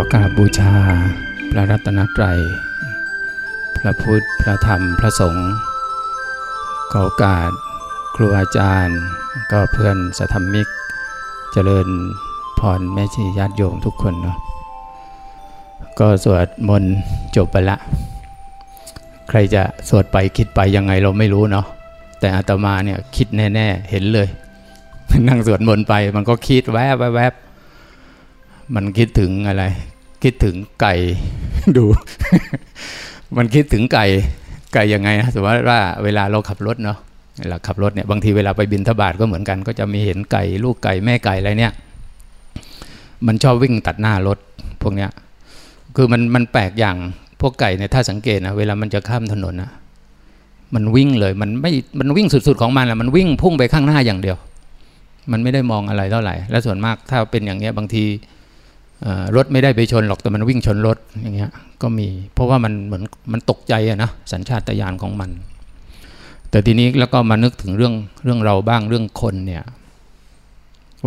อกราบบูชา พระรัตนตรัย พระพุทธ พระธรรม พระสงฆ์ ขอโอกาสครูอาจารย์ ก็เพื่อนสัธรรมิก เจริญพรแม่ชีญาติโยมทุกคนเนาะ ก็สวดมนต์จบไปละ ใครจะสวดไปคิดไปยังไงเราไม่รู้เนาะ แต่อาตมาเนี่ยคิดแน่ ๆ เห็นเลย นั่งสวดมนต์ไปมันก็คิดแวบแวบ มันคิดถึงอะไร คิดถึงไก่ดู มันคิดถึงไก่ไก่ยังไงนะสมมติว่าเวลาเราขับรถเนาะเวลาขับรถเนี่ยบางทีเวลาไปบินทบาทก็เหมือนกัน ก็จะมีเห็นไก่ ลูกไก่แม่ไก่อะไรเนี่ย มันชอบวิ่งตัดหน้ารถพวกเนี้ย คือมันมันแปลกอย่างพวกไก่เนี่ยถ้าสังเกตนะเวลามันจะข้ามถนนนะมันวิ่งเลยมันไม่มันวิ่งสุดๆของมันแหละมันวิ่งพุ่งไปข้างหน้าอย่างเดียว มันไม่ได้มองอะไรเท่าไหร่ และส่วนมากถ้าเป็นอย่างเงี้ยบางที รถไม่ได้ไปชนหรอกแต่มันวิ่งชนรถอย่างเงี้ยก็มี เพราะว่ามันเหมือนมันตกใจอะนะสัญชาตญาณของมัน แต่ทีนี้แล้วก็มานึกถึงเรื่องเรื่องเราบ้างเรื่องคนเนี่ย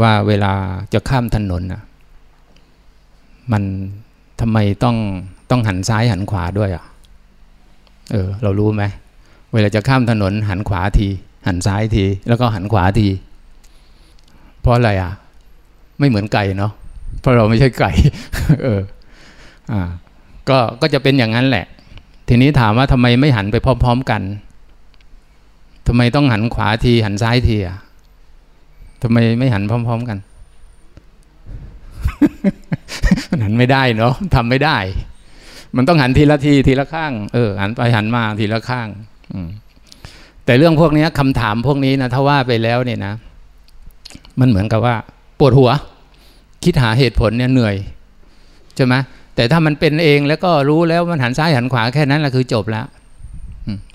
ว่าเวลาจะข้ามถนนอะมันทำไมต้องต้องหันซ้ายหันขวาด้วยอะ่ะเออเรารู้ไหมเวลาจะข้ามถนนหันขวาที หันซ้ายที แล้วก็หันขวาที เพราะอะไรอะ ไม่เหมือนไก่เนาะ เพราะเราไม่ใช่ไก่ เออ อ่า ก็ก็จะเป็นอย่างนั้นแหละ ทีนี้ถามว่าทำไมไม่หันไปพร้อม ๆกันทำไมต้องหันขวาทีหันซ้ายทีอะทำไมไม่หันพร้อม ๆกันมันหันไม่ได้เนาะทำไม่ได้ มันต้องหันทีละทีทีละข้าง เออ หันไปหันมาทีละข้างอืมแต่เรื่องพวกนี้คำถามพวกนี้นะถ้าว่าไปแล้วเนี่ยนะ มันเหมือนกับว่า ปวดหัว คิดหาเหตุผลเนี่ยเหนื่อยใช่ไหมแต่ถ้ามันเป็นเองแล้วก็รู้แล้วมันหันซ้ายหันขวาแค่นั้นแหละคือจบแล้ว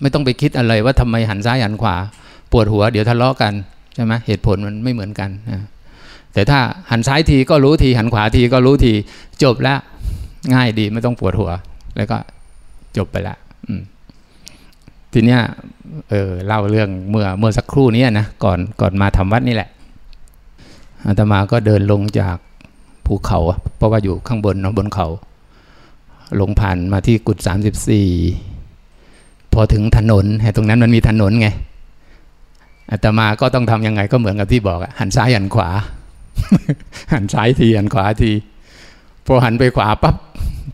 ไม่ต้องไปคิดอะไรว่าทำไมหันซ้ายหันขวา ปวดหัวเดี๋ยวทะเลาะกันใช่ไหมเหตุผลมันไม่เหมือนกันแต่ถ้าหันซ้ายทีก็รู้ทีหันขวาทีก็รู้ทีจบแล้ว ง่ายดีไม่ต้องปวดหัว แล้วก็จบไปละทีเนี้ยเออเล่าเรื่องเมื่อเมื่อสักครู่นี้นะก่อนก่อนมาทำวัดนี่แหละอาตมาก็เดินลงจาก ภูเขา เพราะว่าอยู่ข้างบนเนาะบนเขา ลงผ่านมาที่กุดสามสิบสี่พอถึงถนนตรงนั้นมันมีถนนไงอาตมาก็ต้องทำยังไงก็เหมือนกับที่บอกหันซ้ายหันขวา หันซ้ายทีหันขวาทีพอหันไปขวาปั๊บ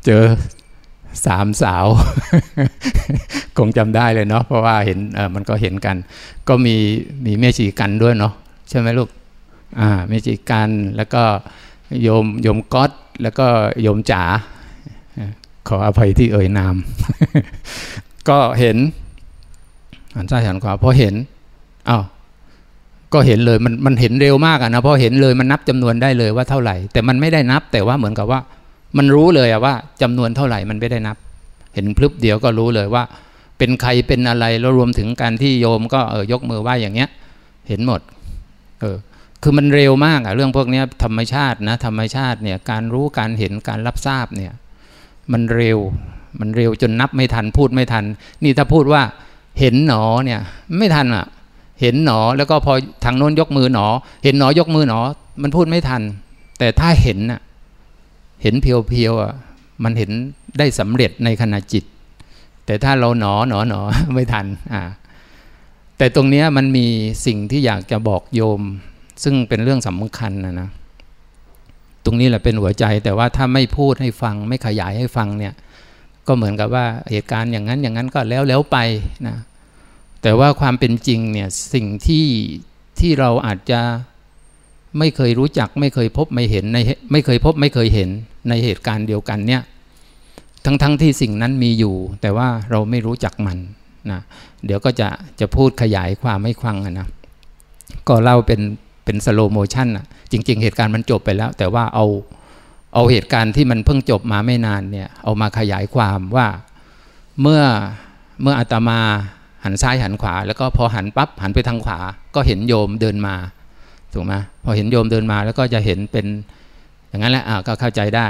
เจอสามสาว คงจำได้เลยเนาะเพราะว่าเห็นเออมันก็เห็นกัน ก็มีมีแม่ชีกันด้วยเนาะใช่ไหมลูกอ่าเมจิกันแล้วก็ โยมโยมก๊อตแล้วก็โยมจ๋าขออภัยที่เอ่ยนาม ก็เห็นหันซ้ายหันขวาพอเห็นอ้าวก็เห็นเลยมันมันเห็นเร็วมากอะนะพอเห็นเลยมันนับจำนวนได้เลยว่าเท่าไหร่ แต่มันไม่ได้นับแต่ว่าเหมือนกับว่า มันรู้เลยอะว่าจำนวนเท่าไหร่มันไม่ได้นับ เห็นพลึบเดียวก็รู้เลยว่า เป็นใครเป็นอะไรแล้วรวมถึงการที่โยมก็เออยกมือไหว้อย่างเงี้ย เห็นหมด เออ คือมันเร็วมากอะเรื่องพวกนี้ธรรมชาตินะธรรมชาติเนี่ยการรู้การเห็นการรับทราบเนี่ยมันเร็วมันเร็วจนนับไม่ทันพูดไม่ทัน นี่ถ้าพูดว่าเห็นหนอเนี่ยไม่ทันอะเห็นหนอแล้วก็พอทางโน้นยกมือหนอ เห็นหนอยกมือหนอ มันพูดไม่ทัน แต่ถ้าเห็นอะเห็นเพียวๆอะมันเห็นได้สำเร็จในขณะจิต แต่ถ้าเราหนอหนอหนอไม่ทันอ่าแต่ตรงนี้มันมีสิ่งที่อยากจะบอกโยม ซึ่งเป็นเรื่องสำคัญนะนะตรงนี้แหละเป็นหัวใจแต่ว่าถ้าไม่พูดให้ฟัง ไม่ขยายให้ฟังเนี่ยก็เหมือนกับว่าเหตุการณ์อย่างนั้นอย่างนั้นก็แล้วแล้วไปนะแต่ว่าความเป็นจริงเนี่ยสิ่งที่ที่เราอาจจะไม่เคยรู้จักไม่เคยพบไม่เห็นในไม่เคยพบไม่เคยเห็นในเหตุการณ์เดียวกันเนี่ยทั้งทั้งที่สิ่งนั้นมีอยู่ แต่ว่าเราไม่รู้จักมันนะเดี๋ยวก็จะจะพูดขยายความให้ฟังนะก็เล่าเป็น เป็น slow motion อะจริง ๆ เหตุการณ์มันจบไปแล้ว แต่ว่าเอาเอาเหตุการณ์ที่มันเพิ่งจบมาไม่นานเนี่ยเอามาขยายความว่าเมื่อเมื่ออาตมาหันซ้ายหันขวา แล้วก็พอหันปั๊บหันไปทางขวา ก็เห็นโยมเดินมาถูกไหมพอเห็นโยมเดินมาแล้วก็จะเห็นเป็นอย่างนั้นแหละอ่าก็เข้าใจได้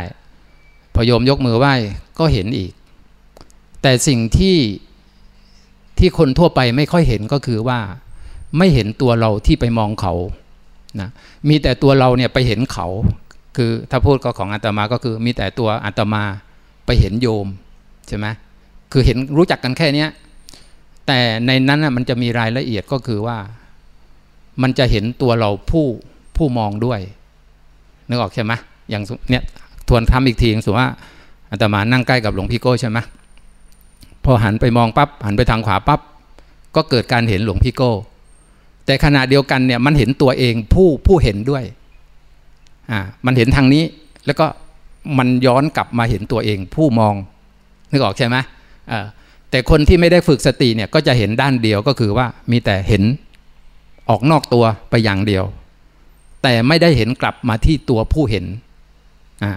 พอโยมยกมือไหว้ก็เห็นอีก แต่สิ่งที่ที่คนทั่วไปไม่ค่อยเห็นก็คือว่า ไม่เห็นตัวเราที่ไปมองเขา นะมีแต่ตัวเราเนี่ยไปเห็นเขา คือถ้าพูดก็ของอาตมาก็คือมีแต่ตัวอาตมาไปเห็นโยมใช่ไหมคือเห็นรู้จักกันแค่เนี้ยแต่ในนั้นนะมันจะมีรายละเอียดก็คือว่า มันจะเห็นตัวเราผู้ผู้มองด้วยนึกออกใช่ไหมอย่างเนี้ยทวนทำอีกทีสมมติว่าอาตมานั่งใกล้กับหลวงพี่โก้ใช่ไหมพอหันไปมองปับ๊บหันไปทางขวาปับ๊บก็เกิดการเห็นหลวงพี่โก้ แต่ขณะเดียวกันเนี่ยมันเห็นตัวเองผู้ผู้เห็นด้วยอ่ามันเห็นทางนี้แล้วก็มันย้อนกลับมาเห็นตัวเองผู้มองนึกออกใช่ไหมอ่าแต่คนที่ไม่ได้ฝึกสติเนี่ยก็จะเห็นด้านเดียวก็คือว่ามีแต่เห็นออกนอกตัวไปอย่างเดียว แต่ไม่ได้เห็นกลับมาที่ตัวผู้เห็นอ่า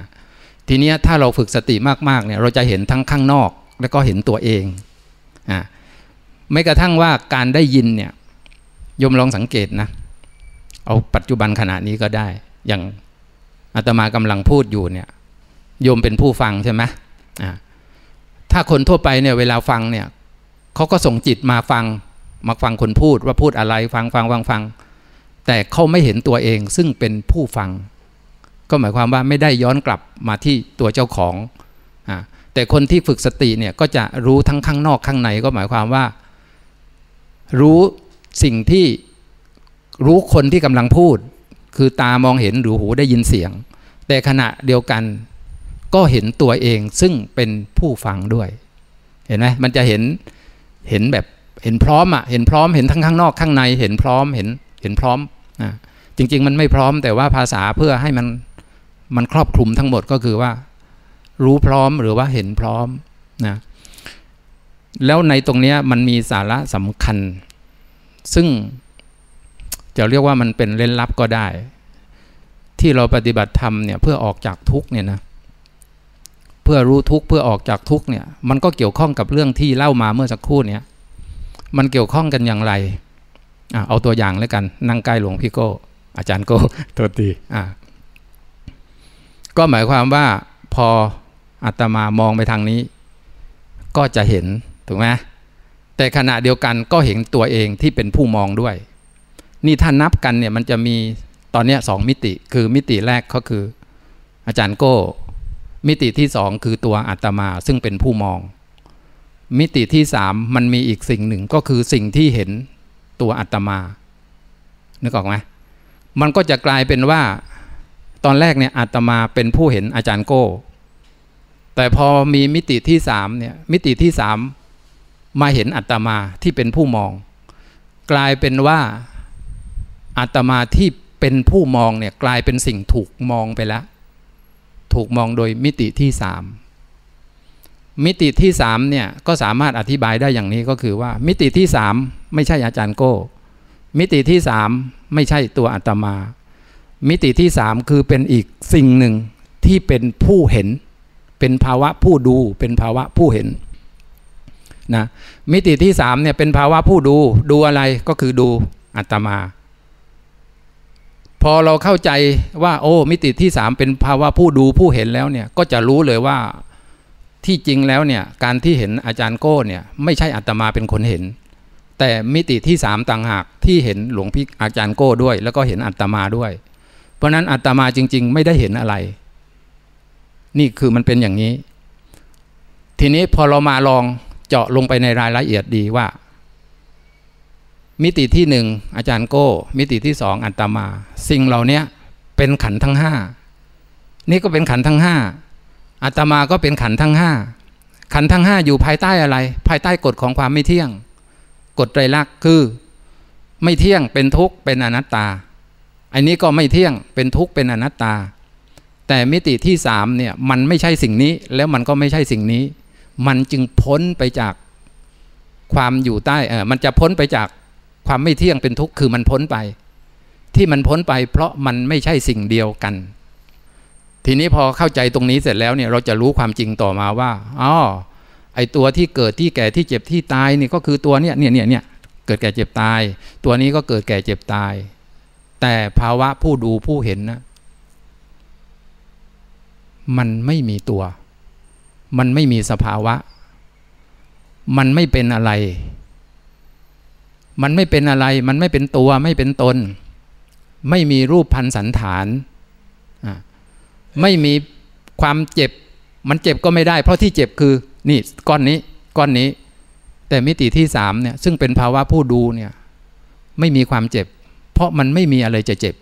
ทีนี้ถ้าเราฝึกสติมากๆเนี่ยเราจะเห็นทั้งข้างนอก แล้วก็เห็นตัวเองอ่าไม่กระทั่งว่าการได้ยินเนี่ย ยมลองสังเกตนะ เอาปัจจุบันขณะนี้ก็ได้ อย่างอาตมากำลังพูดอยู่เนี่ยโยมเป็นผู้ฟังใช่ไหมอ่าถ้าคนทั่วไปเนี่ยเวลาฟังเนี่ยเขาก็ส่งจิตมาฟังมาฟังคนพูดว่าพูดอะไรฟังฟังฟังฟัง แต่เขาไม่เห็นตัวเองซึ่งเป็นผู้ฟัง ก็หมายความว่าไม่ได้ย้อนกลับมาที่ตัวเจ้าของอ่าแต่คนที่ฝึกสติเนี่ยก็จะรู้ทั้งข้างนอกข้างในก็หมายความว่า รู้ สิ่งที่รู้คนที่กำลังพูด คือตามองเห็นหรือหูได้ยินเสียง แต่ขณะเดียวกันก็เห็นตัวเองซึ่งเป็นผู้ฟังด้วย เห็นไหมมันจะเห็นเห็นแบบเห็นพร้อมอะเห็นพร้อมเห็นทั้งข้างนอกข้างใน เห็นพร้อมเห็นเห็นพร้อมนะจริง ๆ มันไม่พร้อมแต่ว่าภาษาเพื่อให้มันมันครอบคลุมทั้งหมดก็คือว่า รู้พร้อมหรือว่าเห็นพร้อมนะแล้วในตรงนี้มันมีสาระสำคัญ ซึ่งจะเรียกว่ามันเป็นเล่นลับก็ได้ ที่เราปฏิบัติธรรมเนี่ยเพื่อออกจากทุกเนี่ยนะเพื่อรู้ทุกเพื่อออกจากทุกเนี่ยมันก็เกี่ยวข้องกับเรื่องที่เล่ามาเมื่อสักครู่เนี่ยมันเกี่ยวข้องกันอย่างไรอะเอาตัวอย่างแล้วกันนั่งใกล้หลวงพี่โก้อาจารย์โก้โทษทีอะก็หมายความว่าพออาตมามองไปทางนี้ ก็จะเห็นถูกไหม แต่ขณะเดียวกันก็เห็นตัวเองที่เป็นผู้มองด้วย นี่ถ้านับกันเนี่ยมันจะมีตอนนี้สองมิติ คือมิติแรกก็คือ อาจารย์โก้ มิติที่สองคือตัวอาตมาซึ่งเป็นผู้มอง มิติที่สามมันมีอีกสิ่งหนึ่งก็คือสิ่งที่เห็นตัวอาตมานึกออกไหมมันก็จะกลายเป็นว่า ตอนแรกเนี่ยอาตมาเป็นผู้เห็นอาจารย์โก้ แต่พอมีมิติที่สามเนี่ยมิติที่สาม มาเห็นอาตมาที่เป็นผู้มอง กลายเป็นว่าอาตมาที่เป็นผู้มองเนี่ยกลายเป็นสิ่งถูกมองไปแล้ว ถูกมองโดยมิติที่สามมิติที่สามเนี่ยก็สามารถอธิบายได้อย่างนี้ก็คือว่า มิติที่สามไม่ใช่อาจารย์โก้ มิติที่สามไม่ใช่ตัวอาตมา มิติที่สามคือเป็นอีกสิ่งหนึ่งที่เป็นผู้เห็น เป็นภาวะผู้ดูเป็นภาวะผู้เห็น นะมิติที่สามเนี่ยเป็นภาวะผู้ดูดูอะไรก็คือดูอาตมา พอเราเข้าใจว่า โอ้ มิติที่สามเป็นภาวะผู้ดูผู้เห็นแล้วเนี่ยก็จะรู้เลยว่าที่จริงแล้วเนี่ยการที่เห็นอาจารย์โก้เนี่ยไม่ใช่อาตมาเป็นคนเห็น แต่มิติที่สามต่างหากที่เห็นหลวงพี่อาจารย์โก้ด้วย แล้วก็เห็นอาตมาด้วย เพราะนั้นอาตมาจริง ๆ ไม่ได้เห็นอะไร นี่คือมันเป็นอย่างนี้ ทีนี้พอเรามาลอง เจาะลงไปในรายละเอียดดีว่า มิติที่หนึ่งอาจารย์โก้ มิติที่สองอัตมา สิ่งเหล่านี้เป็นขันทั้งห้านี่ก็เป็นขันทั้งห้าอาตมาก็เป็นขันทั้งห้าขันทั้งห้าอยู่ภายใต้อะไร ภายใต้กฎของความไม่เที่ยง กฎไตรลักษณ์คือ ไม่เที่ยงเป็นทุกข์เป็นอนัตตา อันนี้ก็ไม่เที่ยงเป็นทุกข์เป็นอนัตตา แต่มิติที่สามเนี่ยมันไม่ใช่สิ่งนี้แล้วมันก็ไม่ใช่สิ่งนี้ มันจึงพ้นไปจากความอยู่ใต้เออมันจะพ้นไปจากความไม่เที่ยงเป็นทุกข์คือมันพ้นไป ที่มันพ้นไป เพราะมันไม่ใช่สิ่งเดียวกัน ทีนี้พอเข้าใจตรงนี้เสร็จแล้วเนี่ยเราจะรู้ความจริงต่อมาว่าอ๋อไอตัวที่เกิดที่แก่ที่เจ็บที่ตายนี่ก็คือตัวเนี้ยเนี่ยเนี่ยเนี่ยเกิดแก่เจ็บตาย ตัวนี้ก็เกิดแก่เจ็บตาย แต่ภาวะผู้ดูผู้เห็นนะมันไม่มีตัว มันไม่มีสภาวะ มันไม่เป็นอะไร มันไม่เป็นอะไร มันไม่เป็นตัวไม่เป็นตน ไม่มีรูปพันสันฐาน ไม่มีความเจ็บ มันเจ็บก็ไม่ได้ เพราะที่เจ็บคือ นี่ก้อนนี้ก้อนนี้ แต่มิติที่สามเนี่ยซึ่งเป็นภาวะผู้ดูเนี่ยไม่มีความเจ็บ เพราะมันไม่มีอะไรจะเจ็บ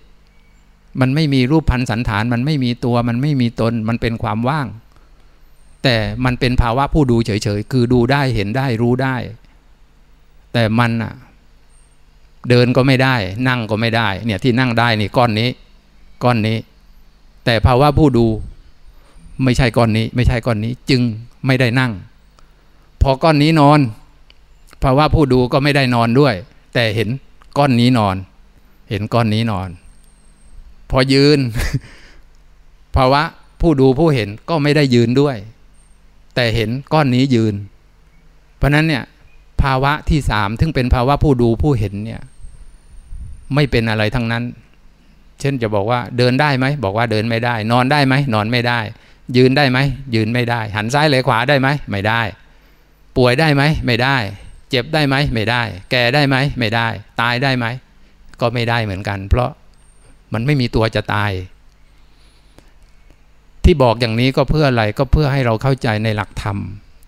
มันไม่มีรูปพันสันฐาน มันไม่มีตัว มันไม่มีตน มันเป็นความว่าง แต่มันเป็นภาวะผู้ดูเฉยๆ คือดูได้เห็นได้รู้ได้ แต่มันอะเดินก็ไม่ได้ นั่งก็ไม่ได้ เนี่ยที่นั่งได้นี่ก้อนนี้ ก้อนนี้ แต่ภาวะผู้ดูไม่ใช่ก้อนนี้ ไม่ใช่ก้อนนี้ จึงไม่ได้นั่ง พอก้อนนี้นอน ภาวะผู้ดูก็ไม่ได้นอนด้วย แต่เห็นก้อนนี้นอน เห็นก้อนนี้นอน พอยืน ภาวะผู้ดูผู้เห็นก็ไม่ได้ยืนด้วย แต่เห็นก้อนนี้ยืน เพราะนั้นเนี่ยภาวะที่สามซึ่งเป็นภาวะผู้ดูผู้เห็นเนี่ยไม่เป็นอะไรทั้งนั้น เช่นจะบอกว่าเดินได้ไหมบอกว่าเดินไม่ได้ นอนได้ไหมนอนไม่ได้ ยืนได้ไหมยืนไม่ได้ หันซ้ายเลยขวาได้ไหมไม่ได้ ป่วยได้ไหมไม่ได้ เจ็บได้ไหมไม่ได้ แก่ได้ไหมไม่ได้ ตายได้ไหมก็ไม่ได้เหมือนกัน เพราะมันไม่มีตัวจะตาย ที่บอกอย่างนี้ก็เพื่ออะไรก็เพื่อให้เราเข้าใจในหลักธรรม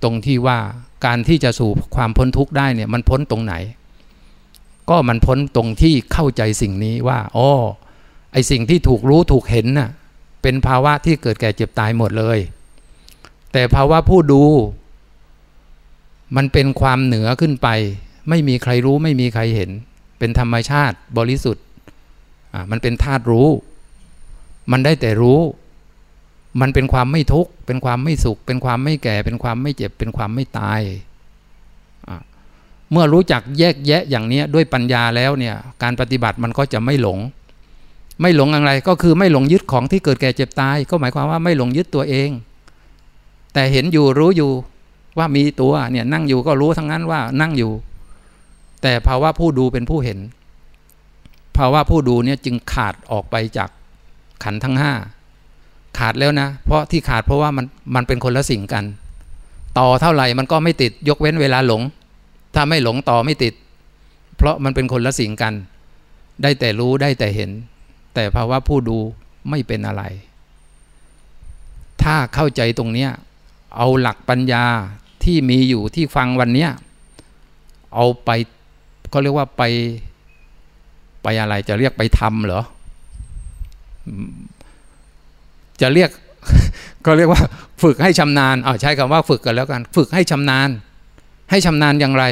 ตรงที่ว่าการที่จะสู่ความพ้นทุกข์ได้เนี่ยมันพ้นตรงไหน ก็มันพ้นตรงที่เข้าใจสิ่งนี้ว่าอ๋อไอสิ่งที่ถูกรู้ถูกเห็นน่ะเป็นภาวะที่เกิดแก่เจ็บตายหมดเลย แต่ภาวะผู้ดู มันเป็นความเหนือขึ้นไป ไม่มีใครรู้ไม่มีใครเห็น เป็นธรรมชาติบริสุทธิ์อ่ามันเป็นธาตุรู้ มันได้แต่รู้ มันเป็นความไม่ทุกข์เป็นความไม่สุข เป็นความไม่แก่ เป็นความไม่เจ็บ เป็นความไม่ตาย เมื่อรู้จักแยกแยะอย่างนี้ด้วยปัญญาแล้วเนี่ยการปฏิบัติมันก็จะไม่หลง ไม่หลงอะไรก็คือไม่หลงยึดของที่เกิดแก่เจ็บตาย ก็หมายความว่าไม่หลงยึดตัวเอง แต่เห็นอยู่รู้อยู่ว่ามีตัวเนี่ยนั่งอยู่ก็รู้ทั้งนั้นว่านั่งอยู่ แต่ภาวะผู้ดูเป็นผู้เห็นภาวะผู้ดูเนี่ยจึงขาดออกไปจากขันทั้งห้า ขาดแล้วนะ เพราะที่ขาดเพราะว่ามันมันเป็นคนละสิ่งกัน ต่อเท่าไหร่มันก็ไม่ติดยกเว้นเวลาหลง ถ้าไม่หลงต่อไม่ติด เพราะมันเป็นคนละสิ่งกัน ได้แต่รู้ได้แต่เห็น แต่ภาวะผู้ดูไม่เป็นอะไร ถ้าเข้าใจตรงเนี้ยเอาหลักปัญญาที่มีอยู่ที่ฟังวันเนี้ยเอาไปเขาเรียกว่าไปไปอะไรจะเรียกไปทำเหรอ จะเรียกก็เรียกว่าฝึกให้ชำนาญอ๋อใช้คำว่าฝึกกันแล้วกัน ฝึกให้ชำนาญ ให้ชำนาญอย่างไร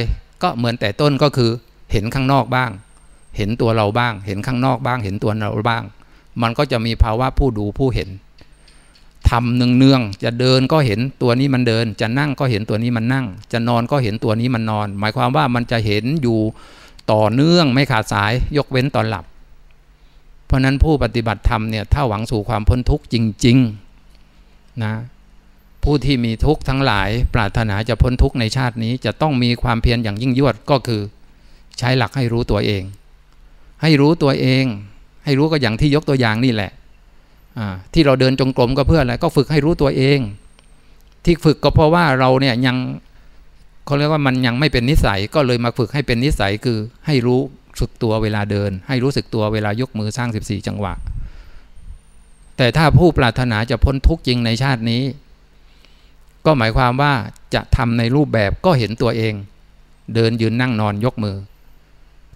ก็เหมือนแต่ต้นก็คือเห็นข้างนอกบ้าง เห็นตัวเราบ้าง เห็นข้างนอกบ้าง เห็นตัวเราบ้าง มันก็จะมีภาวะผู้ดูผู้เห็นทำเนืองเนืองจะเดินก็เห็นตัวนี้มันเดิน จะนั่งก็เห็นตัวนี้มันนั่ง จะนอนก็เห็นตัวนี้มันนอน หมายความว่ามันจะเห็นอยู่ต่อเนื่องไม่ขาดสายยกเว้นตอนหลับ ราะนั้นผู้ปฏิบัติธรรมเนี่ยถ้าหวังสู่ความพ้นทุกข์จริงๆนะผู้ที่มีทุกข์ทั้งหลาย ปรารถนาจะพ้นทุกข์ในชาตินี้จะต้องมีความเพียรอย่างยิ่งยวดก็คือ ใช้หลักให้รู้ตัวเอง ให้รู้ตัวเอง ให้รู้ก็อย่างที่ยกตัวอย่างนี่แหละที่เราเดินจงกรมก็เพื่ออะไรก็ฝึกให้รู้ตัวเอง ที่ฝึกก็เพราะว่าเราเนี่ยยังเขาเรียกว่ามันยังไม่เป็นนิสัยก็เลยมาฝึกให้เป็นนิสัยคือให้รู้ สึกตัวเวลาเดิน ให้รู้สึกตัวเวลายกมือสร้าง 14 จังหวะ แต่ถ้าผู้ปรารถนาจะพ้นทุกข์จริงในชาตินี้ ก็หมายความว่าจะทำในรูปแบบก็เห็นตัวเอง เดินยืนนั่งนอนยกมือ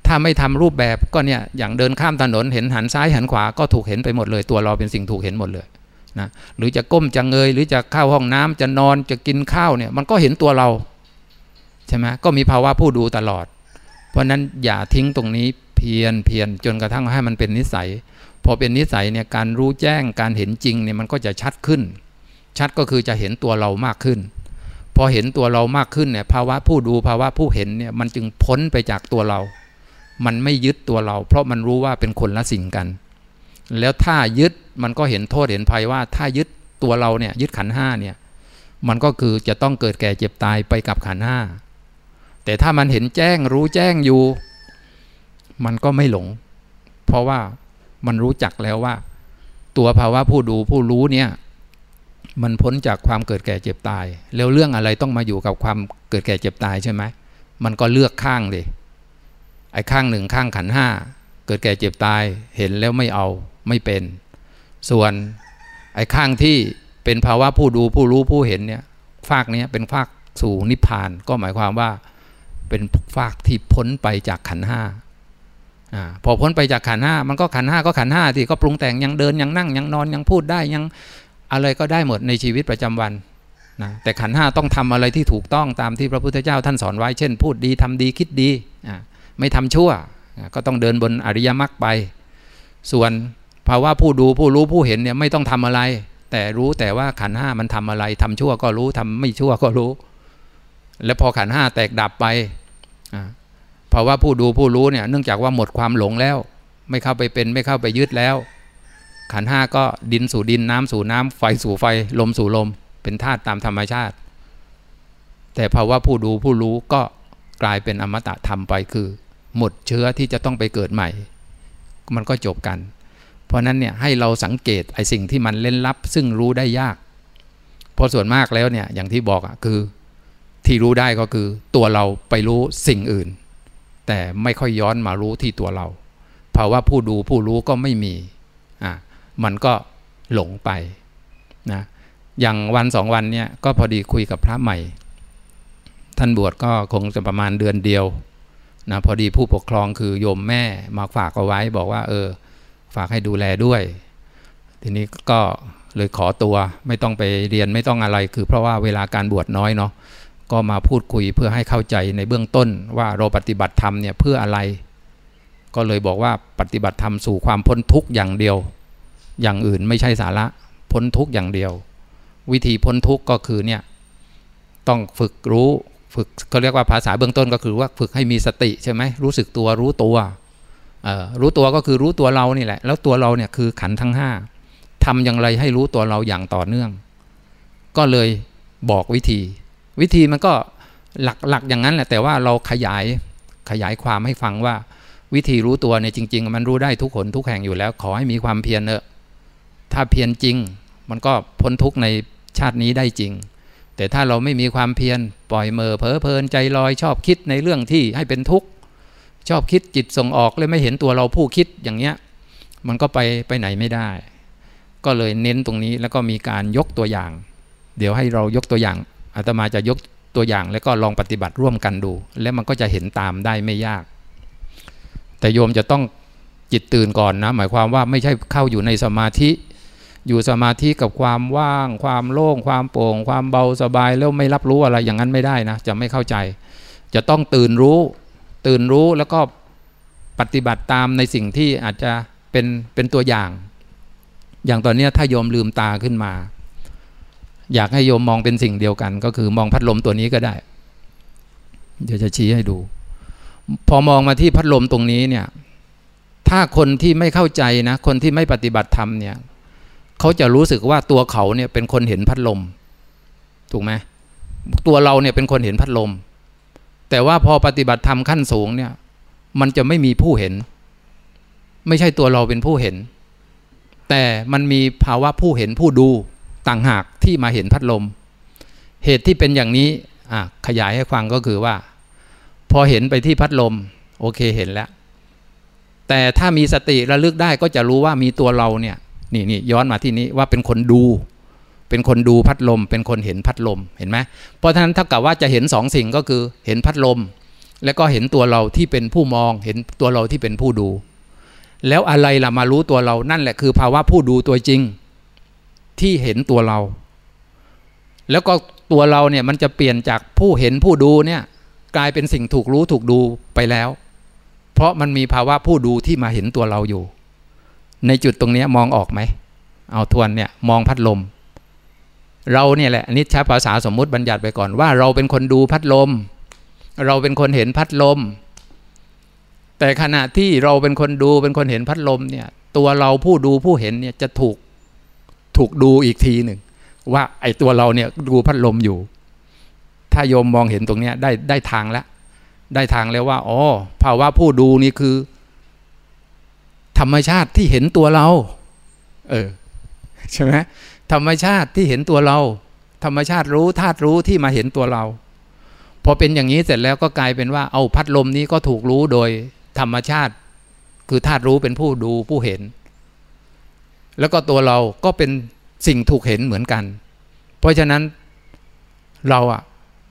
ถ้าไม่ทำรูปแบบก็เนี่ยอย่างเดินข้ามถนนเห็นหันซ้ายหันขวาก็ถูกเห็นไปหมดเลย ตัวเราเป็นสิ่งถูกเห็นหมดเลยนะหรือจะก้มจะเงย หรือจะเข้าห้องน้ำจะนอนจะกินข้าวเนี่ยมันก็เห็นตัวเรา ใช่ไหมก็มีภาวะผู้ดูตลอด เพราะนั้นอย่าทิ้งตรงนี้เพียรเพียรจนกระทั่งให้มันเป็นนิสัย พอเป็นนิสัยเนี่ยการรู้แจ้งการเห็นจริงเนี่ยมันก็จะชัดขึ้น ชัดก็คือจะเห็นตัวเรามากขึ้น พอเห็นตัวเรามากขึ้นเนี่ยภาวะผู้ดูภาวะผู้เห็นเนี่ยมันจึงพ้นไปจากตัวเรา มันไม่ยึดตัวเรา เพราะมันรู้ว่าเป็นคนละสิ่งกัน แล้วถ้ายึดมันก็เห็นโทษเห็นภัยว่าถ้ายึดตัวเราเนี่ยยึดขันห้าเนี่ยมันก็คือจะต้องเกิดแก่เจ็บตายไปกับขันห้า แต่ถ้ามันเห็นแจ้งรู้แจ้งอยู่ มันก็ไม่หลง เพราะว่ามันรู้จักแล้วว่า ตัวภาวะผู้ดูผู้รู้เนี่ย มันพ้นจากความเกิดแก่เจ็บตาย แล้วเรื่องอะไรต้องมาอยู่กับความเกิดแก่เจ็บตายใช่ไหมมันก็เลือกข้างเลยไอ้ข้างหนึ่งข้างขันห้าเกิดแก่เจ็บตายเห็นแล้วไม่เอาไม่เป็น ส่วนไอ้ข้างที่เป็นภาวะผู้ดูผู้รู้ผู้เห็นเนี่ยฟากนี้เป็นฟากสู่นิพพานก็หมายความว่า เป็นฟากที่พ้นไปจากขันห้าอพอพ้นไปจากขันห้ามันก็ขันห้าก็ขันห้าที่ก็ปรุงแต่งยังเดินยังนั่งยังนอนยังพูดได้ยังอะไรก็ได้หมดในชีวิตประจำวันนะแต่ขันห้าต้องทำอะไรที่ถูกต้องตามที่พระพุทธเจ้าท่านสอนไว้ เช่น พูดดีทำดีคิดดี ไม่ทำชั่ว ก็ต้องเดินบนอริยมรรคไป ส่วนภาวะผู้ดูผู้รู้ผู้เห็นเนี่ยไม่ต้องทำอะไร แต่รู้แต่ว่าขันห้ามันทำอะไรทำชั่วก็รู้ทำไม่ชั่วก็รู้ แล้วพอขันห้าแตกดับไป ภาะวะผู้ดูผู้รู้เนี่ยเนื่องจากว่าหมดความหลงแล้ว ไม่เข้าไปเป็นไม่เข้าไปยึดแล้ว ขันห้าก็ดินสู่ดินน้ำสู่น้ำไฟสู่ไฟลมสู่ลม เป็นธาตุตามธรรมชาติ แต่ภาวะผู้ดูผู้รู้ก็กลายเป็นอมตะธรรมไปคือ หมดเชื้อที่จะต้องไปเกิดใหม่ มันก็จบกัน เพราะนั้นเนี่ยให้เราสังเกตไอ้สิ่งที่มันเล่นลับ ซึ่งรู้ได้ยากเพราะส่วนมากแล้วเนี่ยอย่างที่บอกอะคือ ที่รู้ได้ก็คือตัวเราไปรู้สิ่งอื่น แต่ไม่ค่อยย้อนมารู้ที่ตัวเราภาวะผู้ดูผู้รู้ก็ไม่มีอะมันก็หลงไปนะอย่างวันสองวันเนี่ยก็พอดีคุยกับพระใหม่ ท่านบวชก็คงจะประมาณเดือนเดียวนะพอดีผู้ปกครองคือโยมแม่มาฝากเอาไว้ บอกว่า เออ ฝากให้ดูแลด้วย ทีนี้ก็เลยขอตัวไม่ต้องไปเรียนไม่ต้องอะไร คือเพราะว่าเวลาการบวชน้อยเนาะ ก็มาพูดคุยเพื่อให้เข้าใจในเบื้องต้นว่าเราปฏิบัติธรรมเนี่ยเพื่ออะไร ก็เลยบอกว่าปฏิบัติธรรมสู่ความพ้นทุกข์อย่างเดียว อย่างอื่นไม่ใช่สาระพ้นทุกข์อย่างเดียว วิธีพ้นทุกข์ก็คือเนี่ยต้องฝึกรู้ฝึกก็เรียกว่าภาษาเบื้องต้นก็คือว่าฝึกให้มีสติใช่ไหมรู้สึกตัวรู้ตัวรู้ตัวก็คือรู้ตัวเรานี่แหละ แล้วตัวเราเนี่ยคือขันทั้งห้าทำอย่างไรให้รู้ตัวเราอย่างต่อเนื่อง ก็เลยบอกวิธี วิธีมันก็หลักหลักอย่างนั้นแหละแต่ว่าเราขยายขยายความให้ฟังว่า วิธีรู้ตัวเนี่ยจริง ๆ มันรู้ได้ทุกคนทุกแห่งอยู่แล้ว ขอให้มีความเพียรเนอะถ้าเพียรจริง มันก็พ้นทุกในชาตินี้ได้จริง แต่ถ้าเราไม่มีความเพียรปล่อยเมอเผลอเพลินใจลอยชอบคิดในเรื่องที่ให้เป็นทุกข์ชอบคิดจิตส่งออกเลยไม่เห็นตัวเราผู้คิดอย่างเงี้ยมันก็ไปไปไหนไม่ได้ ก็เลยเน้นตรงนี้แล้วก็มีการยกตัวอย่าง เดี๋ยวให้เรายกตัวอย่าง อาตมาจะยกตัวอย่างแล้วก็ลองปฏิบัติร่วมกันดู แล้วมันก็จะเห็นตามได้ไม่ยาก แต่โยมจะต้องจิตตื่นก่อนนะ หมายความว่าไม่ใช่เข้าอยู่ในสมาธิ อยู่สมาธิกับความว่าง ความโล่ง ความโปร่ง ความเบาสบายแล้วไม่รับรู้อะไรอย่างนั้นไม่ได้นะ จะไม่เข้าใจ จะต้องตื่นรู้ ตื่นรู้แล้วก็ปฏิบัติตามในสิ่งที่อาจจะเป็นเป็นตัวอย่าง อย่างตอนนี้ถ้าโยมลืมตาขึ้นมา อยากให้โยมมองเป็นสิ่งเดียวกัน ก็คือมองพัดลมตัวนี้ก็ได้ เดี๋ยวจะชี้ให้ดู พอมองมาที่พัดลมตรงนี้เนี่ย ถ้าคนที่ไม่เข้าใจนะ คนที่ไม่ปฏิบัติธรรมเนี่ยเขาจะรู้สึกว่าตัวเขาเนี่ยเป็นคนเห็นพัดลม ถูกไหมตัวเราเนี่ยเป็นคนเห็นพัดลม แต่ว่าพอปฏิบัติธรรมขั้นสูงเนี่ย มันจะไม่มีผู้เห็น ไม่ใช่ตัวเราเป็นผู้เห็น แต่มันมีภาวะผู้เห็นผู้ดูต่างหาก ที่มาเห็นพัดลม เหตุที่เป็นอย่างนี้ขยายให้ฟังก็คือว่า พอเห็นไปที่พัดลม โอเคเห็นแล้ว แต่ถ้ามีสติระลึกได้ก็จะรู้ว่ามีตัวเราเนี่ยนี่นี่ย้อนมาที่นี้ว่าเป็นคนดู เป็นคนดูพัดลม เป็นคนเห็นพัดลมเห็นไหมเพราะฉะนั้นถ้ากับว่าจะเห็นสองสิ่งก็คือเห็นพัดลม แล้วก็เห็นตัวเราที่เป็นผู้มอง เห็นตัวเราที่เป็นผู้ดู แล้วอะไรล่ะมารู้ตัวเรานั่นแหละคือภาวะผู้ดูตัวจริง ที่เห็นตัวเรา แล้วก็ตัวเราเนี่ยมันจะเปลี่ยนจากผู้เห็นผู้ดูเนี่ยกลายเป็นสิ่งถูกรู้ถูกดูไปแล้ว เพราะมันมีภาวะผู้ดูที่มาเห็นตัวเราอยู่ ในจุดตรงนี้มองออกไหม เอาทวนเนี่ยมองพัดลม เราเนี่ยแหละนิชาภาษาสมมุติบัญญัติไปก่อนว่า เราเป็นคนดูพัดลม เราเป็นคนเห็นพัดลม แต่ขณะที่เราเป็นคนดูเป็นคนเห็นพัดลมเนี่ยตัวเราผู้ดูผู้เห็นเนี่ยจะถูกถูกดูอีกทีหนึ่ง ว่าไอ้ตัวเราเนี่ยดูพัดลมอยู่ ถ้าโยมมองเห็นตรงเนี้ยได้ได้ทางแล้ว ได้ทางแล้วว่าอ๋อภาวะผู้ดูนี่คือ ธรรมชาติที่เห็นตัวเรา เออใช่ไหมธรรมชาติที่เห็นตัวเรา ธรรมชาติรู้ธาตุรู้ที่มาเห็นตัวเราพอเป็นอย่างนี้เสร็จแล้วก็กลายเป็นว่าเอาพัดลมนี้ก็ถูกรู้โดยธรรมชาติ คือธาตุรู้เป็นผู้ดูผู้เห็น แล้วก็ตัวเราก็เป็น สิ่งถูกเห็นเหมือนกัน เพราะฉะนั้นเราอะ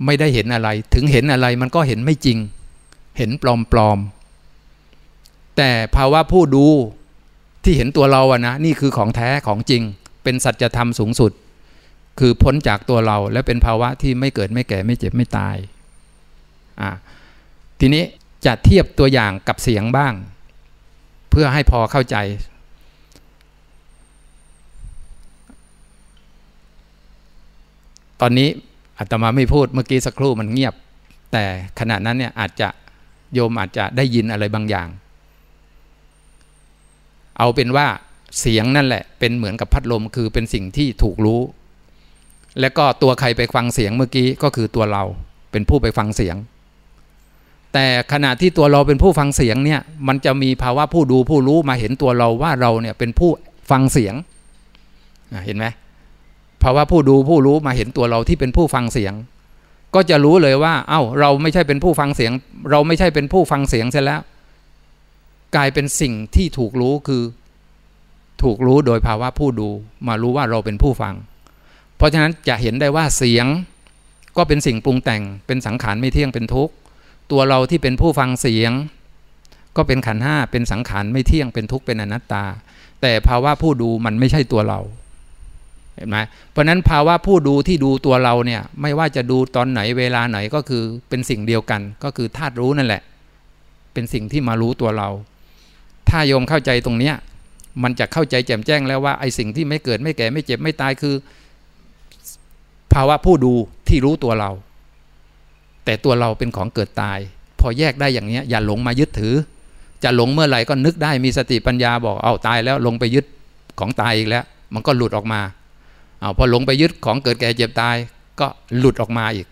ไม่ได้เห็นอะไร ถึงเห็นอะไรมันก็เห็นไม่จริง เห็นปลอมๆแต่ภาวะผู้ดูที่เห็นตัวเราอะนะนี่คือของแท้ของจริง เป็นสัจธรรมสูงสุด คือพ้นจากตัวเราและเป็นภาวะที่ไม่เกิดไม่แก่ไม่เจ็บไม่ตายอ่าทีนี้จะเทียบตัวอย่างกับเสียงบ้าง เพื่อให้พอเข้าใจ ตอนนี้อาตมาไม่พูดเมื่อกี้สักครู่มันเงียบ แต่ขณะนั้นเนี่ยอาจจะโยมอาจจะได้ยินอะไรบางอย่าง เอาเป็นว่าเสียงนั่นแหละ เป็นเหมือนกับพัดลมคือเป็นสิ่งที่ถูกรู้ และก็ตัวใครไปฟังเสียงเมื่อกี้ก็คือตัวเราเป็นผู้ไปฟังเสียง แต่ขณะที่ตัวเราเป็นผู้ฟังเสียงเนี่ยมันจะมีภาวะผู้ดูผู้รู้มาเห็นตัวเราว่าเราเนี่ยเป็นผู้ฟังเสียงเห็นไหม ภาะวะผู้ดูผู้รู้มาเห็นตัวเราที่เป็นผู้ฟังเสียง ก็จะรู้เลยว่า เอา้า เราไม่ใช่เป็นผู้ฟังเสียง เราไม่ใช่เป็นผู้ฟังเสียงเสร็จแล้ว กลายเป็นสิ่งที่ถูกรู้คือ ถูกรู้โดยภาวะผู้ดู มารู้ว่าเราเป็นผู้ฟัง เพราะฉะนั้นจะเห็นได้ว่าเสียง ก็เป็นสิ่งปรุงแต่ง เป็นสังขารไม่เที่ยงเป็นทุกข์ตัวเราที่เป็นผู้ฟังเสียง ก็เป็นขันห้าเป็นสังขารไม่เที่ยงเป็นทุกข์เป็นอนัตตา แต่ภาวะผู้ดูมันไม่ใช่ตัวเรา เห็นไหมเพราะนั้นภาวะผู้ดูที่ดูตัวเราเนี่ยไม่ว่าจะดูตอนไหนเวลาไหนก็คือเป็นสิ่งเดียวกัน ก็คือธาตุรู้นั่นแหละ เป็นสิ่งที่มารู้ตัวเรา ถ้าโยมเข้าใจตรงเนี้ยมันจะเข้าใจแจ่มแจ้งแล้วว่าไอ้สิ่งที่ไม่เกิดไม่แก่ไม่เจ็บไม่ตายคือ ภาวะผู้ดูที่รู้ตัวเรา แต่ตัวเราเป็นของเกิดตาย พอแยกได้อย่างเนี้ยอย่าหลงมายึดถือ จะหลงเมื่อไหร่ก็นึกได้มีสติปัญญาบอกเอาตายแล้วลงไปยึดของตายอีกแล้ว มันก็หลุดออกมา เอาพอหลงไปยึดของเกิดแก่เจ็บตาย ก็หลุดออกมาอีก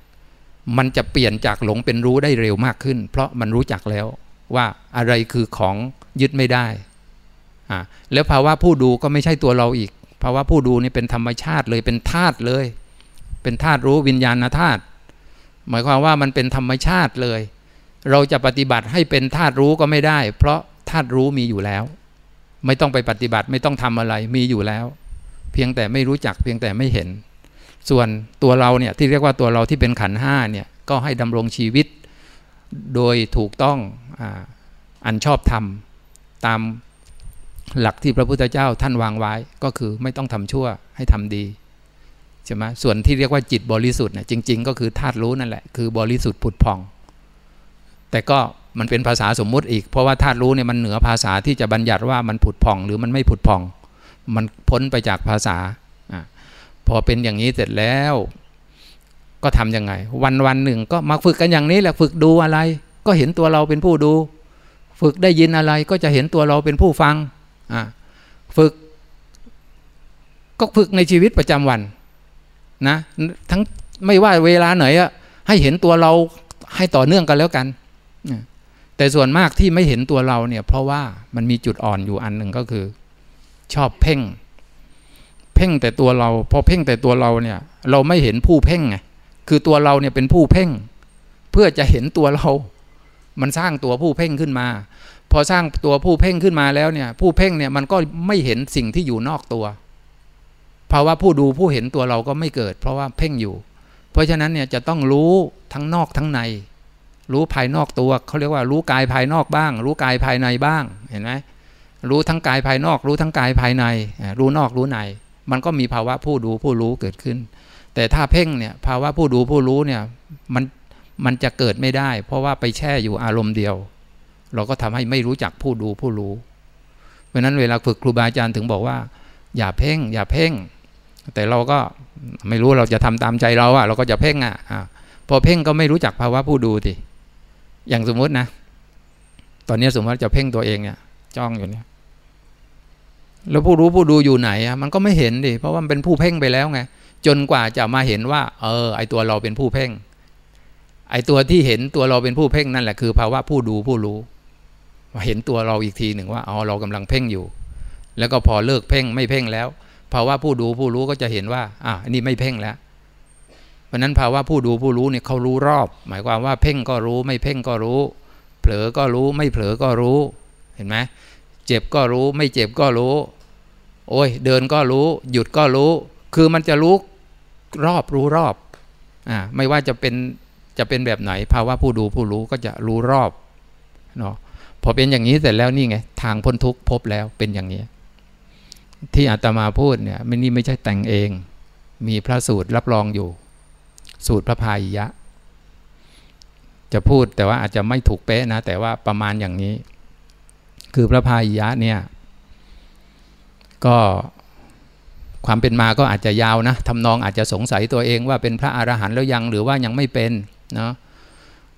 มันจะเปลี่ยนจากหลงเป็นรู้ได้เร็วมากขึ้น เพราะมันรู้จักแล้วว่าอะไรคือของยึดไม่ได้อ่าแล้วภาวะผู้ดูก็ไม่ใช่ตัวเราอีก ภาวะผู้ดูนี่เป็นธรรมชาติเลยเป็นธาตุเลย เป็นธาตุรู้วิญญาณธาตุหมายความว่ามันเป็นธรรมชาติเลย เราจะปฏิบัติให้เป็นธาตุรู้ก็ไม่ได้ เพราะธาตุรู้มีอยู่แล้ว ไม่ต้องไปปฏิบัติไม่ต้องทำอะไรมีอยู่แล้ว เพียงแต่ไม่รู้จักเพียงแต่ไม่เห็น ส่วนตัวเราเนี่ยที่เรียกว่าตัวเราที่เป็นขันห้าเนี่ยก็ให้ดำรงชีวิต โดยถูกต้องอันชอบธรรมตามหลักที่พระพุทธเจ้าท่านวางไว้ก็คือไม่ต้องทำชั่วให้ทำดีใช่ไหมส่วนที่เรียกว่าจิตบริสุทธิ์เนี่ยจริง ๆ ก็คือธาตุรู้นั่นแหละคือบริสุทธิ์ผุดพอง แต่ก็มันเป็นภาษาสมมุติอีก เพราะว่าธาตุรู้เนี่ยมันเหนือภาษาที่จะบัญญัติว่ามันผุดพองหรือมันไม่ผุดพอง มันพ้นไปจากภาษาอพอเป็นอย่างนี้เสร็จแล้ว ก็ทํำยังไง วันวันหนึ่งก็มาฝึกกันอย่างนี้แหละฝึกดูอะไร ก็เห็นตัวเราเป็นผู้ดู ฝึกได้ยินอะไรก็จะเห็นตัวเราเป็นผู้ฟังฝึก ก็ฝึกในชีวิตประจำวันนะทั้งไม่ว่าเวลาไหนอะให้เห็นตัวเราให้ต่อเนื่องกันแล้วกันแต่ส่วนมากที่ไม่เห็นตัวเราเนี่ย เพราะว่ามันมีจุดอ่อนอยู่อันหนึ่งก็คือ ชอบเพ่ง เพ่งแต่ตัวเราพอเพ่งแต่ตัวเราเนี่ย เราไม่เห็นผู้เพ่งไงคือตัวเราเนี่ยเป็นผู้เพ่ง เพื่อจะเห็นตัวเรา มันสร้างตัวผู้เพ่งขึ้นมา พอสร้างตัวผู้เพ่งขึ้นมาแล้วเนี่ย ผู้เพ่งเนี่ยมันก็ไม่เห็นสิ่งที่อยู่นอกตัวภาวะผู้ดูผู้เห็นตัวเราก็ไม่เกิด เพราะว่าเพ่งอยู่ เพราะฉะนั้นเนี่ยจะต้องรู้ทั้งนอกทั้งใน รู้ภายนอกตัวเขาเรียกว่ารู้กายภายนอกบ้าง รู้กายภายในบ้างเห็นไหม รู้ทั้งกายภายนอก รู้ทั้งกายภายใน รู้นอกรู้ใน มันก็มีภาวะผู้ดูผู้รู้เกิดขึ้น แต่ถ้าเพ่งเนี่ยภาวะผู้ดูผู้รู้เนี่ยมันมันจะเกิดไม่ได้ เพราะว่าไปแช่อยู่อารมณ์เดียว เราก็ทำให้ไม่รู้จักผู้ดูผู้รู้ เพราะนั้นเวลาฝึกครูบาอาจารย์ถึงบอกว่า อย่าเพ่ง อย่าเพ่ง แต่เราก็ไม่รู้เราจะทำตามใจเราอะเราก็จะเพ่งอะ่ะพอเพ่งก็ไม่รู้จักภาวะผู้ดูทีอย่างสมมุตินะ ตอนนี้สมมติจะเพ่งตัวเองเนี่ย จ้องอยู่เนี่ย แล้วผู้รู้ผู้ดูอยู่ไหนอะมันก็ไม่เห็นดิเพราะว่ามันเป็นผู้เพ่งไปแล้วไงจนกว่าจะมาเห็นว่า เออ ไอตัวเราเป็นผู้เพ่ง ไอตัวที่เห็นตัวเราเป็นผู้เพ่งนั่นแหละคือภาวะผู้ดูผู้รู้เห็นตัวเราอีกทีหนึ่งว่าอ๋อเรากำลังเพ่งอยู่ แล้วก็พอเลิกเพ่งไม่เพ่งแล้วภาวะผู้ดูผู้รู้ก็จะเห็นว่า อะนนี้ไม่เพ่งแล้วเพราะนั้นภาวะผู้ดูผู้รู้เนี่ยเขารู้รอบ หมายความว่าเพ่งก็รู้ ไม่เพ่งก็รู้ เผลอก็รู้ ไม่เผลอก็รู้ เห็นไหมเจ็บก็รู้ ไม่เจ็บก็รู้ โอ้ย เดินก็รู้ หยุดก็รู้ คือมันจะรู้รอบรู้รอบอ่าไม่ว่าจะเป็นจะเป็นแบบไหนภาวะผู้ดูผู้รู้ก็จะรู้รอบเนาะพอเป็นอย่างนี้เสร็จแล้วนี่ไงทางพ้นทุกข์พบแล้วเป็นอย่างนี้ ที่อาตมาพูดเนี่ยไม่นี่ไม่ใช่แต่งเอง มีพระสูตรรับรองอยู่ สูตรพระพายยะ จะพูดแต่ว่าอาจจะไม่ถูกเป๊ะนะ แต่ว่าประมาณอย่างนี้ คือพระพายยะเนี่ยก็ความเป็นมาก็อาจจะยาวนะทำนองอาจจะสงสัยตัวเองว่าเป็นพระอรหันต์แล้วยังหรือว่ายังไม่เป็นเนาะ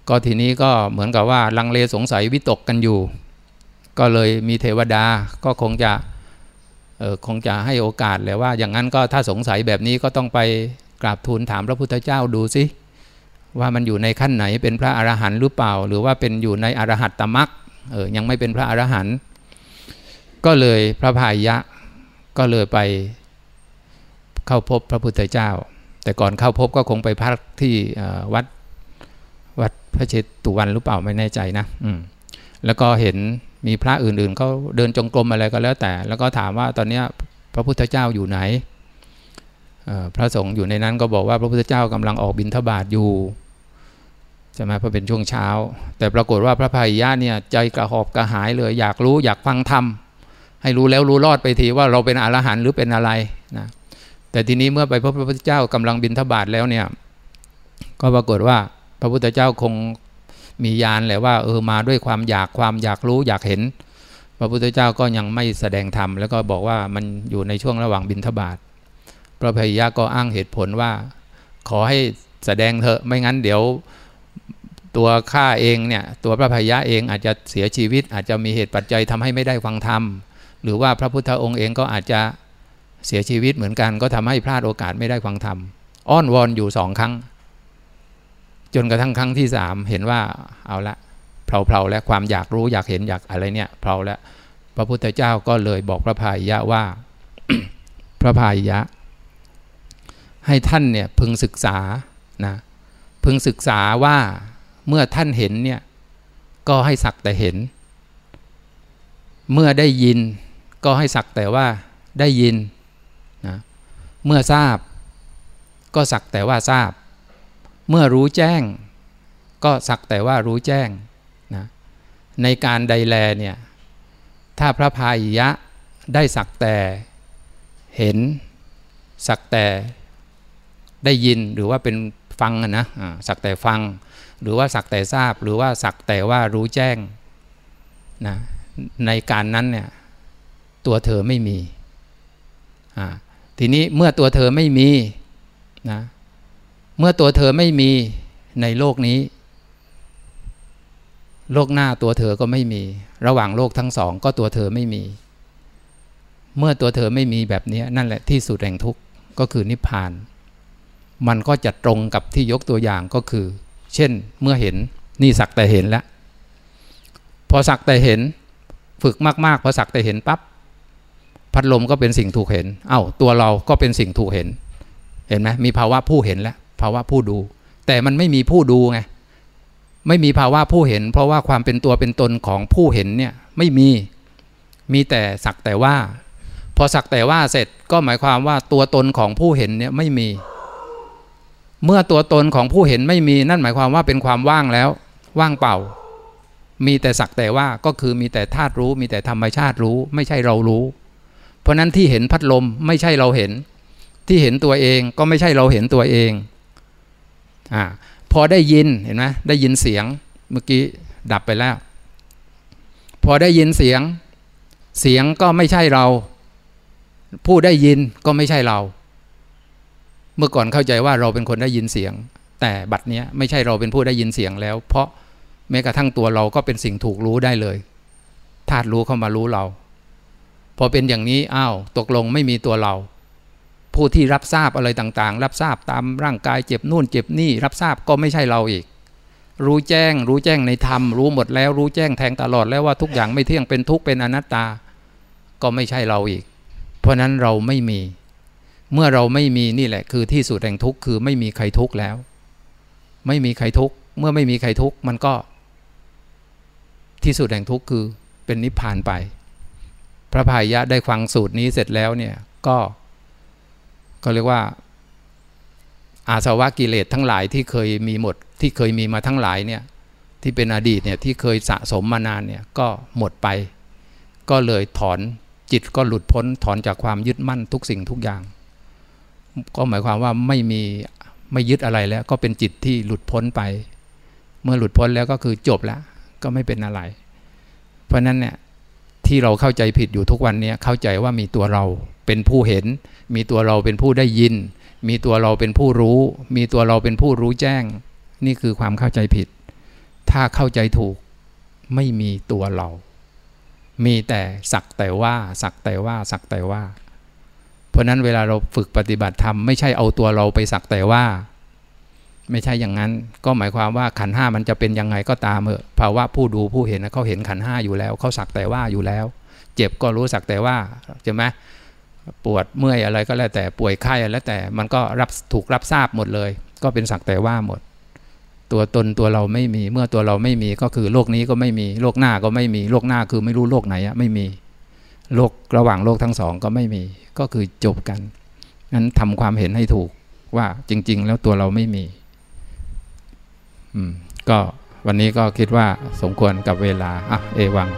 ก็ทีนี้ก็เหมือนกับว่าลังเลสงสัยวิตกกันอยู่ ก็เลยมีเทวดาก็คงจะเออคงจะให้โอกาสเลยว่า อย่างนั้นก็ถ้าสงสัยแบบนี้ก็ต้องไปกราบทูลถามพระพุทธเจ้าดูสิว่ามันอยู่ในขั้นไหนเป็นพระอรหันต์หรือเปล่า หรือว่าเป็นอยู่ในอรหัตตมรัก เออยังไม่เป็นพระอรหันต์ก็เลยพระพายะก็เลยไปเข้าพบพระพุทธเจ้า แต่ก่อนเข้าพบก็คงไปพักที่วัดวัดพระเชตุวันหรือเปล่าไม่แน่ใจนะอืมแล้วก็เห็นมีพระอื่นๆเขาเดินจงกรมอะไรก็แล้วแต่ แล้วก็ถามว่าตอนนี้พระพุทธเจ้าอยู่ไหนพระสงฆ์อยู่ในนั้นก็บอกว่าพระพุทธเจ้ากำลังออกบิณฑบาตอยู่ ช่ไหมเพราะเป็นช่วงเช้า แต่ปรากฏว่าพระพายะเนี่ยใจกระหอบกระหายเลย อยากรู้อยากฟังธรรมให้รู้แล้วรู้รอดไปทีว่าเราเป็นอรหันต์หรือเป็นอะไรนะแต่ทีนี้เมื่อไปพบพระพุทธเจ้ากำลังบินทบาทแล้วเนี่ยก็ปรากฏว่าพระพุทธเจ้าคงมียานแหละว่าเออมาด้วยความอยากความอยากรู้อยากเห็น พระพุทธเจ้าก็ยังไม่แสดงธรรมแล้วก็บอกว่ามันอยู่ในช่วงระหว่างบินทบาทพระพยาก็อ้างเหตุผลว่า ขอให้แสดงเถอะไม่งั้นเดี๋ยว ตัวข้าเองเนี่ยตัวพระพยาเองอาจจะเสียชีวิต อาจจะมีเหตุปัจจัยทำให้ไม่ได้ฟังธรรม หรือว่าพระพุทธองค์เองก็อาจจะเสียชีวิตเหมือนกัน ก็ทำให้พลาดโอกาสไม่ได้ฟังธรรม อ้อนวอนอยู่สองครั้ง จนกระทั่งครั้งที่สามเห็นว่าเอาละเพลาๆและความอยากรู้อยากเห็นอยากอะไรเนี่ยเพลาแล้วพระพุทธเจ้าก็เลยบอกพระพายะว่าพระพายะ ให้ท่านเนี่ยพึงศึกษานะพึงศึกษาว่า เมื่อท่านเห็นเนี่ยก็ให้สักแต่เห็น เมื่อได้ยินก็ให้สักแต่ว่าได้ยินนะเมื่อทราบ ก็สักแต่ว่าทราบ เมื่อรู้แจ้ง ก็สักแต่ว่ารู้แจ้งนะในการใดแลเนี่ยถ้าพระพายยะได้สักแต่เห็น สักแต่ได้ยินหรือว่าเป็น ฟังนะสักแต่ฟัง หรือว่าสักแต่ทราบ หรือว่าสักแต่ว่ารู้แจ้งนะในการนั้นเนี่ยตัวเธอไม่มีทีนี้เมื่อตัวเธอไม่มีนะเมื่อตัวเธอไม่มีในโลกนี้ โลกหน้าตัวเธอก็ไม่มี ระหว่างโลกทั้งสองก็ตัวเธอไม่มี เมื่อตัวเธอไม่มีแบบนี้นั่นแหละที่สุดแห่งทุกข์ก็คือนิพพาน มันก็จะตรงกับที่ยกตัวอย่างก็คือ เช่นเมื่อเห็นนี่สักแต่เห็นแล้ว พอสักแต่เห็นฝึกมากๆพอสักแต่เห็นปั๊บพัดลมก็เป็นสิ่งถูกเห็น เอา้าตัวเราก็เป็นสิ่งถูกเห็น เห็นไหมมีภาวะผู้เห็นแล้วภาวะผู้ดู แต่มันไม่มีผู้ดูไงไม่มีภาวะผู้เห็น เพราะว่าความเป็นตัวเป็นตนของผู้เห็นเนี่ยไม่มีมีแต่สักแต่ว่า พอสักแต่ว่าเสร็จก็หมายความว่าตัวตนของผู้เห็นเนี่ยไม่มี เมื่อตัวตนของผู้เห็นไม่มีนั่นหมายความว่าเป็นความว่างแล้ว ว่างเปล่า มีแต่สักแต่ว่าก็คือมีแต่ธาตุรู้ มีแต่ธรรมชาติรู้ ไม่ใช่เรารู้ เพราะนั้นที่เห็นพัดลมไม่ใช่เราเห็น ที่เห็นตัวเองก็ไม่ใช่เราเห็นตัวเองอ่าพอได้ยินเห็นไหมได้ยินเสียงเมื่อกี้ดับไปแล้ว พอได้ยินเสียง เสียงก็ไม่ใช่เรา ผู้ได้ยินก็ไม่ใช่เรา เมื่อก่อนเข้าใจว่าเราเป็นคนได้ยินเสียง แต่บัดนี้ไม่ใช่เราเป็นผู้ได้ยินเสียงแล้ว เพราะแม้กระทั่งตัวเราก็เป็นสิ่งถูกรู้ได้เลยธาตุรู้เข้ามารู้เรา พอเป็นอย่างนี้อ้าวตกลงไม่มีตัวเรา ผู้ที่รับทราบอะไรต่างๆ รับทราบตามร่างกายเจ็บนู่นเจ็บนี่ รับทราบก็ไม่ใช่เราอีก รู้แจ้ง รู้แจ้งในธรรม รู้หมดแล้ว รู้แจ้งแทงตลอดแล้วว่าทุกอย่างไม่เที่ยงเป็นทุกข์เป็นอนัตตา ก็ไม่ใช่เราอีก เพราะนั้นเราไม่มี เมื่อเราไม่มีนี่แหละ คือที่สุดแห่งทุกข์คือไม่มีใครทุกข์แล้ว ไม่มีใครทุกข์เมื่อไม่มีใครทุกข์มันก็ ที่สุดแห่งทุกข์คือเป็นนิพพานไป พระพายะได้ฟังสูตรนี้เสร็จแล้วเนี่ยก็ ก็เรียกว่า อาสวะกิเลสทั้งหลายที่เคยมีหมด ที่เคยมีมาทั้งหลายเนี่ย ที่เป็นอดีตเนี่ยที่เคยสะสมมานานเนี่ยก็หมดไป ก็เลยถอนจิตก็หลุดพ้นถอนจากความยึดมั่นทุกสิ่งทุกอย่าง ก็หมายความว่าไม่มีไม่ยึดอะไรแล้ว ก็เป็นจิตที่หลุดพ้นไป เมื่อหลุดพ้นแล้วก็คือจบแล้วก็ไม่เป็นอะไร เพราะนั้นเนี่ยที่เราเข้าใจผิดอยู่ทุกวันนี้เข้าใจว่ามีตัวเราเป็นผู้เห็น มีตัวเราเป็นผู้ได้ยิน มีตัวเราเป็นผู้รู้ มีตัวเราเป็นผู้รู้แจ้ง นี่คือความเข้าใจผิด ถ้าเข้าใจถูกไม่มีตัวเรา มีแต่สักแต่ว่า สักแต่ว่า สักแต่ว่า ราะนั้นเวลาเราฝึกปฏิบัติธรรมไม่ใช่เอาตัวเราไปสักแต่ว่า ไม่ใช่อย่างนั้น ก็หมายความว่าขันห้ามันจะเป็นยังไงก็ตามเถอภาวะผู้ดูผู้เห็นเขาเห็นขันห้าอยู่แล้วเขาสักแต่ว่าอยู่แล้ว เจ็บก็รู้สักแต่ว่าใช่ไหมปวดเมื่อยอะไรก็แล้วแต่ป่วยไข้แล้วแต่มันก็รับถูกรับทราบหมดเลย ก็เป็นสักแต่ว่าหมด ตัวตนตัวเราไม่มีเมื่อตัวเราไม่มีก็คือโลกนี้ก็ไม่มีโลกหน้าก็ไม่มีโลกหน้าคือไม่รู้โลกไหนอะไม่มี โลกระหว่างโลกทั้งสองก็ไม่มีก็คือจบกันงั้นทำความเห็นให้ถูกว่าจริง ๆ แล้วตัวเราไม่มีอืมก็วันนี้ก็คิดว่าสมควรกับเวลาอะเอวัง